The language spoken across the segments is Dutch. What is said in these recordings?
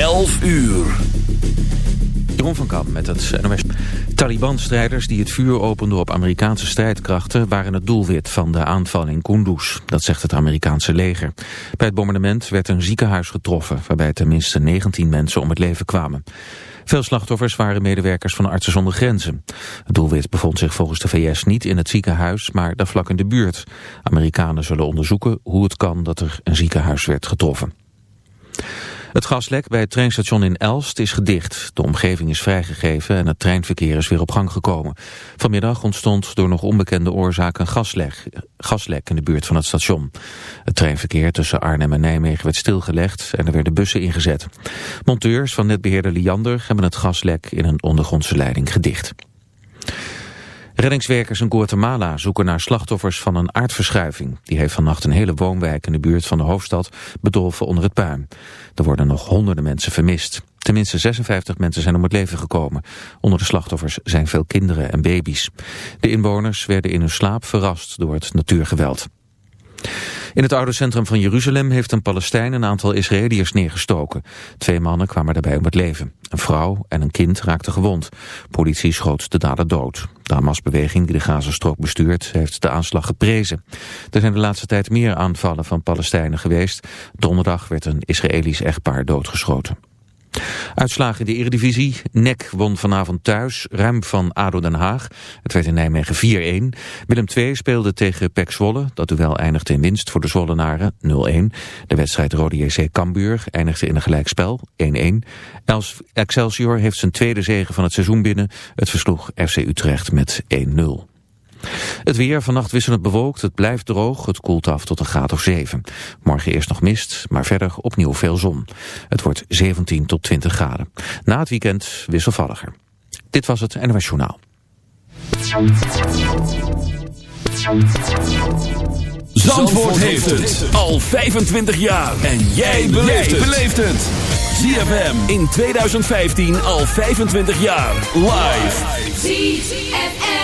11 uur. Jeroen van Kam met het NOS. Taliban-strijders die het vuur openden op Amerikaanse strijdkrachten... waren het doelwit van de aanval in Kunduz. Dat zegt het Amerikaanse leger. Bij het bombardement werd een ziekenhuis getroffen... waarbij tenminste 19 mensen om het leven kwamen. Veel slachtoffers waren medewerkers van Artsen zonder Grenzen. Het doelwit bevond zich volgens de VS niet in het ziekenhuis, maar daar vlak in de buurt. Amerikanen zullen onderzoeken hoe het kan dat er een ziekenhuis werd getroffen. Het gaslek bij het treinstation in Elst is gedicht. De omgeving is vrijgegeven en het treinverkeer is weer op gang gekomen. Vanmiddag ontstond door nog onbekende oorzaak een gaslek, gaslek in de buurt van het station. Het treinverkeer tussen Arnhem en Nijmegen werd stilgelegd en er werden bussen ingezet. Monteurs van netbeheerder Liander hebben het gaslek in een ondergrondse leiding gedicht. Reddingswerkers in Guatemala zoeken naar slachtoffers van een aardverschuiving. Die heeft vannacht een hele woonwijk in de buurt van de hoofdstad bedolven onder het puin. Er worden nog honderden mensen vermist. Tenminste 56 mensen zijn om het leven gekomen. Onder de slachtoffers zijn veel kinderen en baby's. De inwoners werden in hun slaap verrast door het natuurgeweld. In het oude centrum van Jeruzalem heeft een Palestijn een aantal Israëliërs neergestoken. Twee mannen kwamen daarbij om het leven. Een vrouw en een kind raakten gewond. Politie schoot de dader dood. De Hamas-beweging die de Gazastrook bestuurt heeft de aanslag geprezen. Er zijn de laatste tijd meer aanvallen van Palestijnen geweest. Donderdag werd een Israëlisch echtpaar doodgeschoten. Uitslagen in de Eredivisie. NEC won vanavond thuis, ruim van ADO Den Haag. Het werd in Nijmegen 4-1. Willem II speelde tegen PEC Zwolle. Dat duel eindigde in winst voor de Zwollenaren 0-1. De wedstrijd Rode JC Cambuur eindigde in een gelijkspel 1-1. Excelsior heeft zijn tweede zege van het seizoen binnen. Het versloeg FC Utrecht met 1-0. Het weer vannacht wisselend bewolkt, het blijft droog, het koelt af tot een graad of 7. Morgen eerst nog mist, maar verder opnieuw veel zon. Het wordt 17 tot 20 graden. Na het weekend wisselvalliger. Dit was het NOS Journaal. Zandvoort heeft het al 25 jaar. En jij beleeft het. ZFM in 2015 al 25 jaar. Live.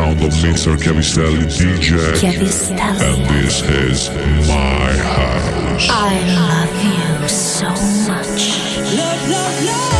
sound of mixer Chiavistelli DJ. Chiavistelli. And this is my house. I love you so much. Love, love, love.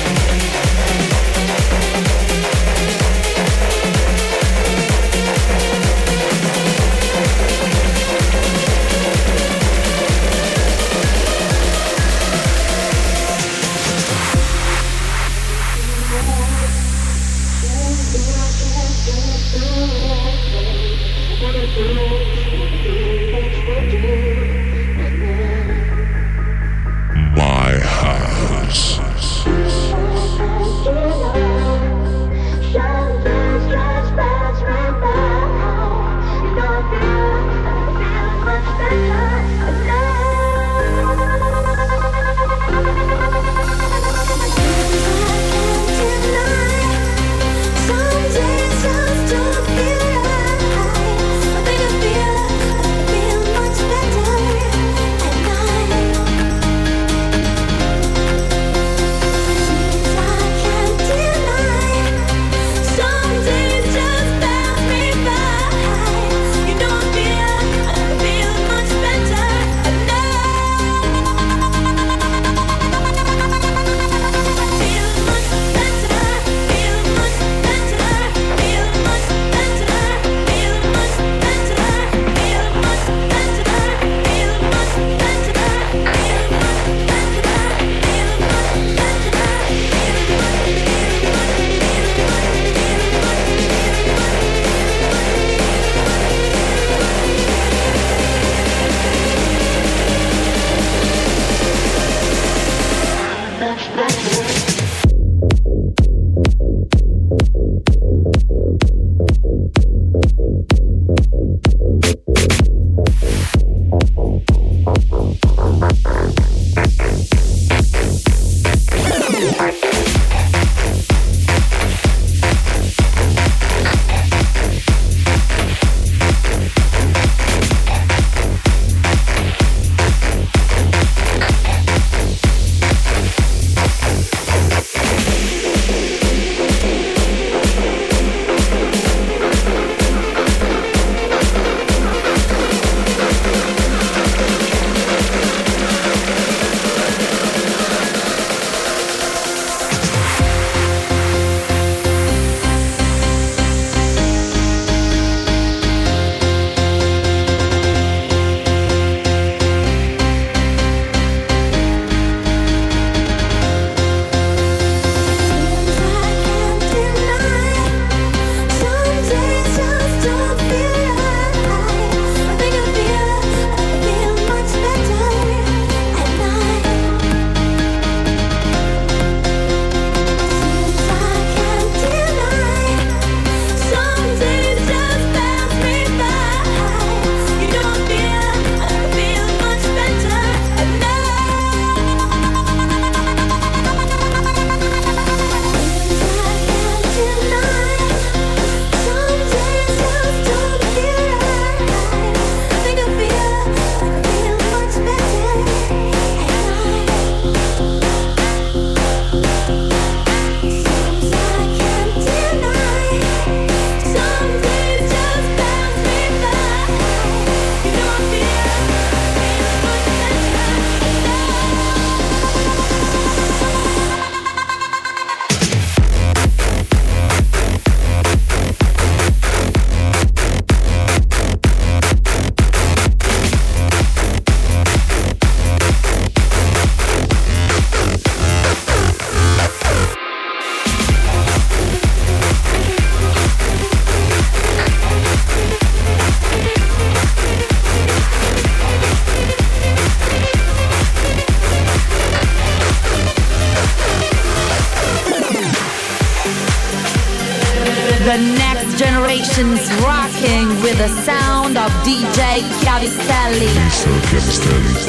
distance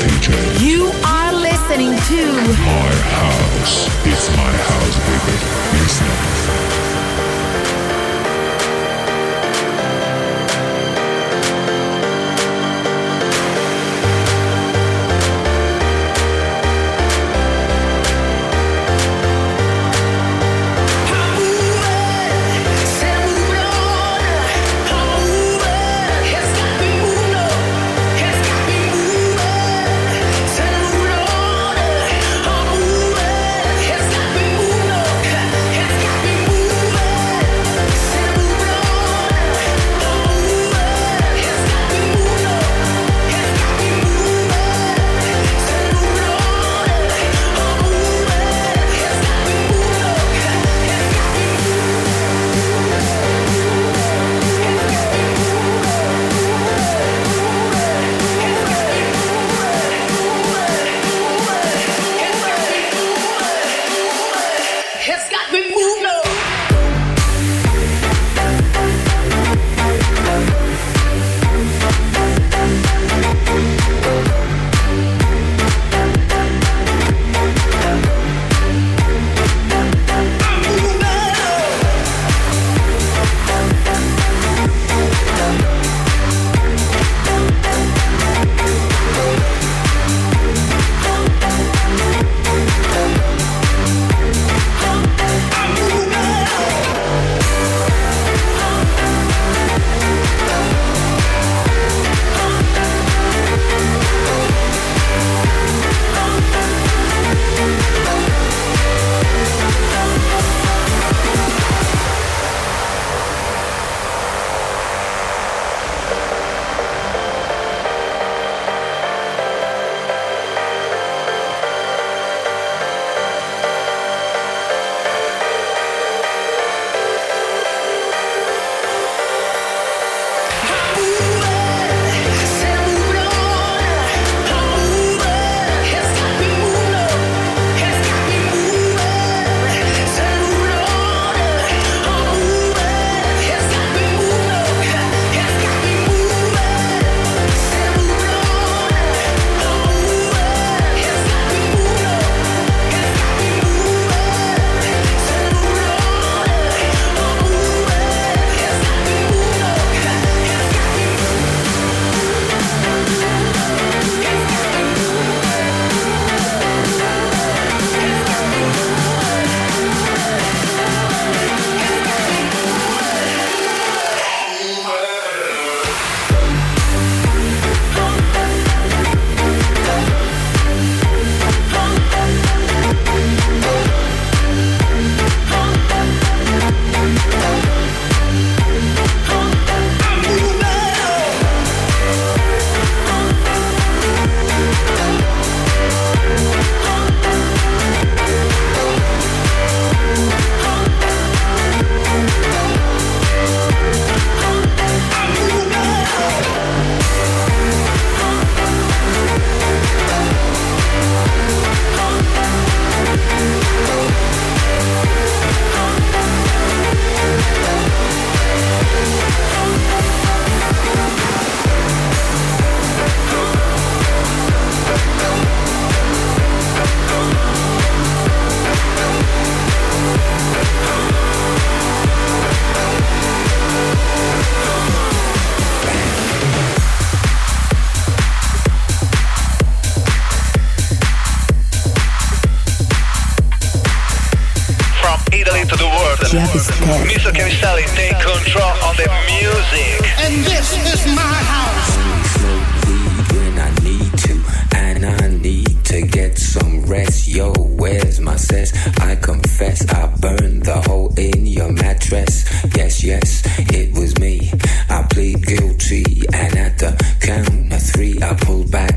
the count of three, I pull back.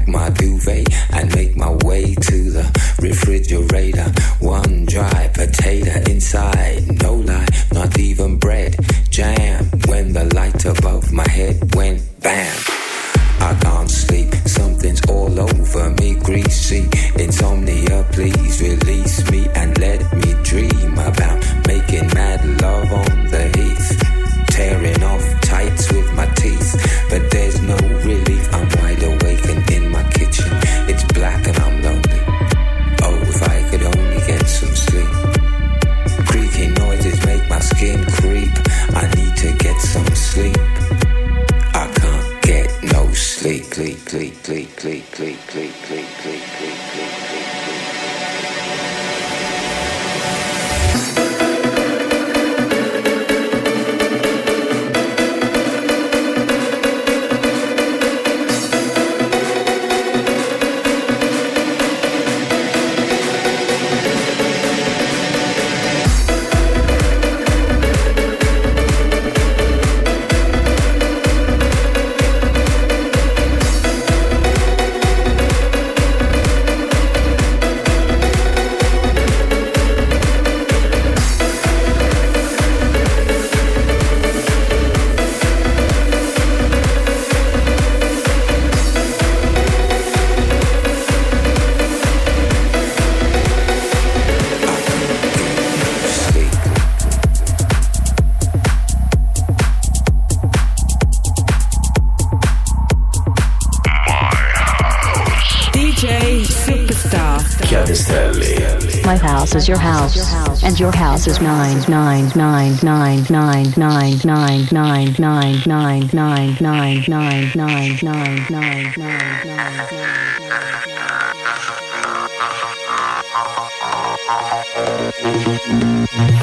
and your house is nine, nine, nine, nine, nine, nine, nine, nine, nine, nine, nine, nine, nine, nine, nine, nine, nine, nine.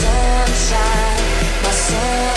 Sunshine, my sunshine,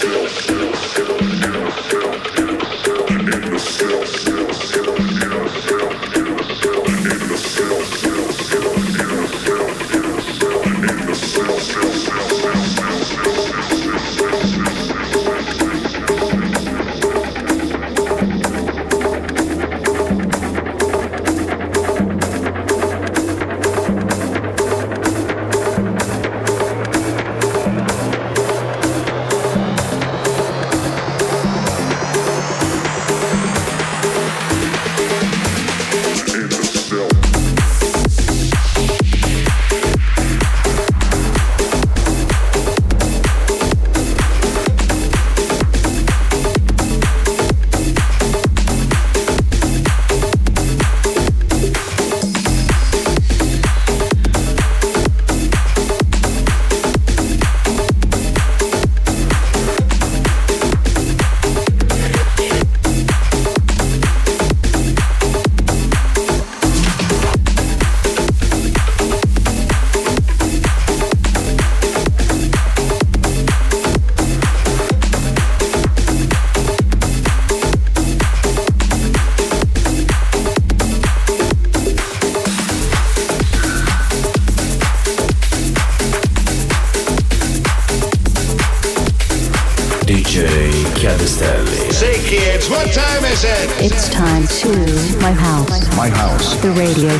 Silk.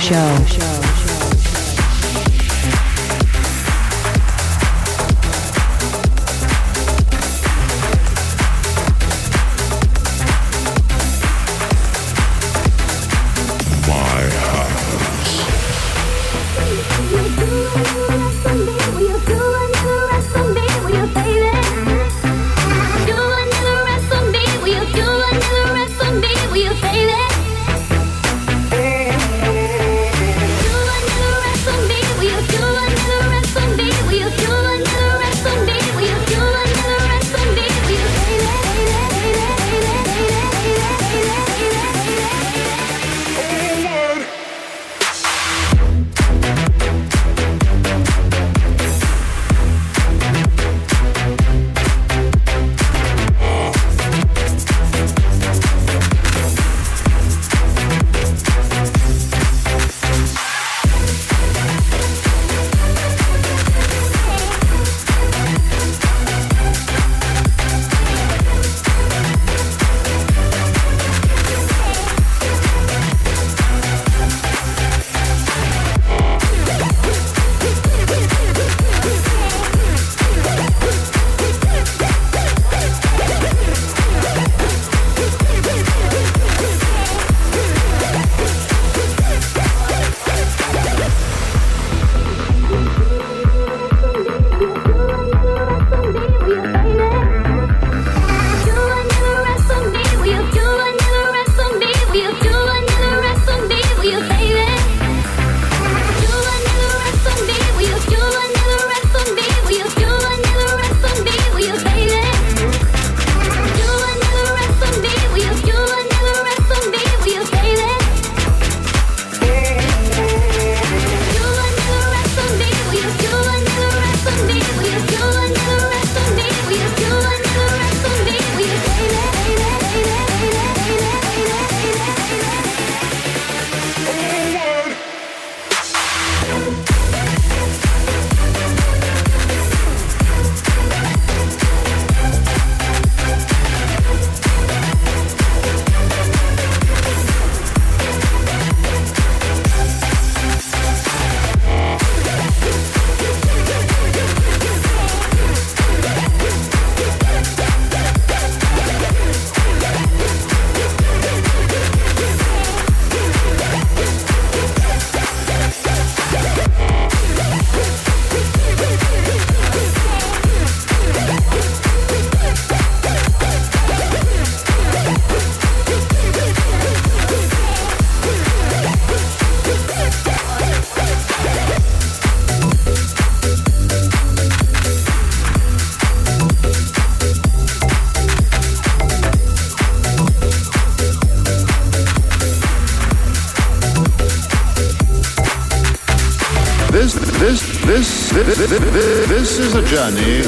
Show. années